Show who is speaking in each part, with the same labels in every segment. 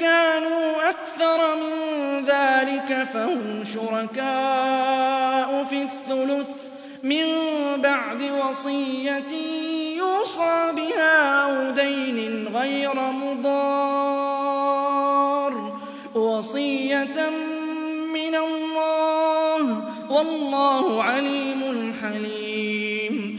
Speaker 1: كَانُوا أَكْثَرَ مِن ذَٰلِكَ فَهُمْ شُرَكَاءُ فِي الثُّلُثِ مِن بَعْدِ وَصِيَّةٍ يُوصَىٰ بِهَا أَوْ دَيْنٍ غَيْرَ مُضَارٍّ ۚ وَصِيَّةً مِّنَ اللَّهِ ۗ وَاللَّهُ عَلِيمٌ حَلِيمٌ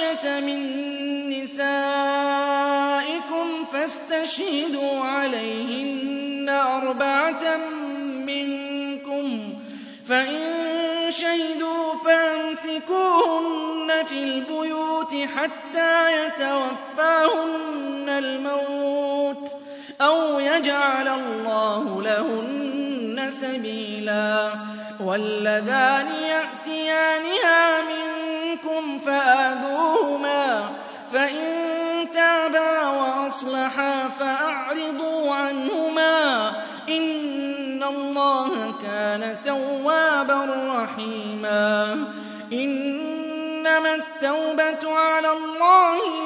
Speaker 1: الْفَاحِشَةَ مِن نِّسَائِكُمْ فَاسْتَشْهِدُوا عَلَيْهِنَّ أَرْبَعَةً مِّنكُمْ ۖ فَإِن شَهِدُوا فَأَمْسِكُوهُنَّ فِي الْبُيُوتِ حَتَّىٰ يَتَوَفَّاهُنَّ الْمَوْتُ أَوْ يَجْعَلَ اللَّهُ لَهُنَّ سَبِيلًا وَاللَّذَانِ يَأْتِيَانِهَا مِنكُمْ فَآذُوهُمَا، فَإِن تَابَا وَأَصْلَحَا فَأَعْرِضُوا عَنْهُمَا. إِنَّ اللَّهَ كَانَ تَوَّابًا رَّحِيمًا. إِنَّمَا التَّوْبَةُ عَلَى اللَّهِ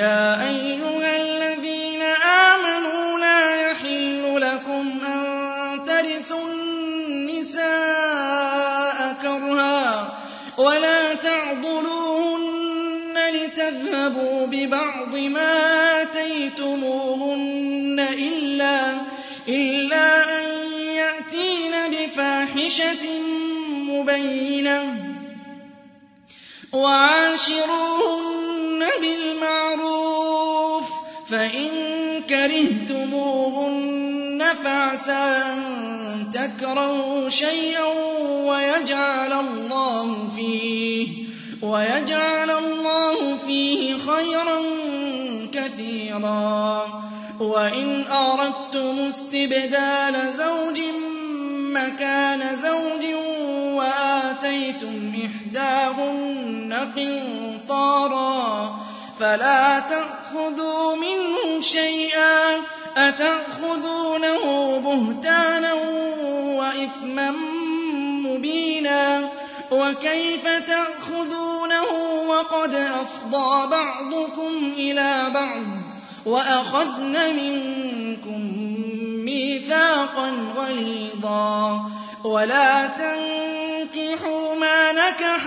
Speaker 1: يَا أَيُّهَا الَّذِينَ آمَنُوا لَا يَحِلُّ لَكُمْ أَن تَرِثُوا النِّسَاءَ كَرْهًا وَلَا تَعْضُلُوهُنَّ لِتَذْهَبُوا بِبَعْضِ مَا آتَيْتُمُوهُنَّ إِلَّا أَن يَأْتِينَ بِفَاحِشَةٍ مُّبَيِّنَةٍ ۚ وَعَاشِرُوهُنَّ بِالْمَعْرُوفِ فَإِن كَرِهْتُمُوهُنَّ فَعَسَىٰ أَن تَكْرَهُوا شَيْئًا وَيَجْعَلَ اللَّهُ فِيهِ خَيْرًا كَثِيرًا وَإِنْ أَرَدتُّمُ اسْتِبْدَالَ زَوْجٍ مَّكَانَ زَوْجٍ وَآتَيْتُمْ إِحْدَاهُنَّ قِنطَارًا فَلَا تَأْخُذُوا مِنْهُ شَيْئًا ۚ أَتَأْخُذُونَهُ بُهْتَانًا وَإِثْمًا مُّبِينًا وَكَيْفَ تَأْخُذُونَهُ وَقَدْ أَفْضَىٰ بَعْضُكُمْ إِلَىٰ بَعْضٍ وَأَخَذْنَ مِنكُم مِنكُم غَلِيظًا وَلَا تَنكِحُوا مَا نَكَحَ